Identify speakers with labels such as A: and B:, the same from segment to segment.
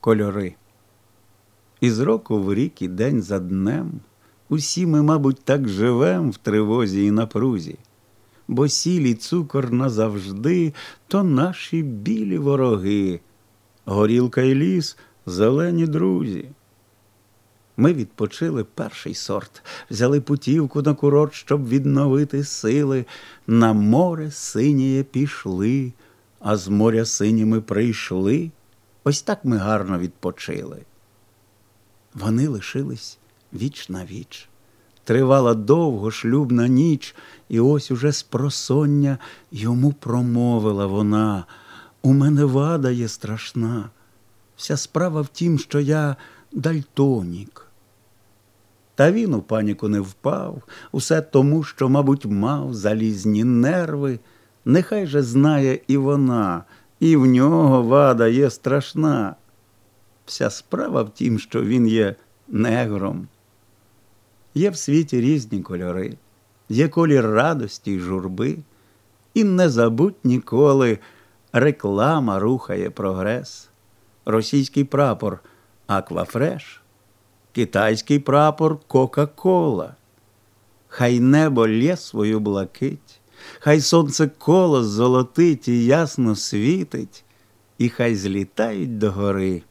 A: кольори. І з року в рік і день за днем усі ми, мабуть, так живем в тривозі і напрузі, бо сіль і цукор назавжди то наші білі вороги, горілка і ліс зелені друзі. Ми відпочили перший сорт, взяли путівку на курорт, щоб відновити сили. На море синіє пішли, а з моря синіми прийшли. Ось так ми гарно відпочили. Вони лишились віч на віч. Тривала довго шлюбна ніч, і ось уже з просоння йому промовила вона. У мене вада є страшна. Вся справа в тім, що я дальтонік. Та він у паніку не впав, усе тому, що, мабуть, мав залізні нерви. Нехай же знає і вона, і в нього вада є страшна. Вся справа в тім, що він є негром. Є в світі різні кольори, є колір радості й журби, і не забудь ніколи реклама рухає прогрес, російський прапор Аквафреш, китайський прапор Кока-Кола. Хай небо лє свою блакить, хай сонце коло золотить і ясно світить, і хай злітають до гори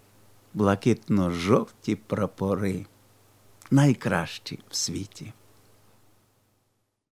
A: блакитно-жовті прапори, найкращі в світі.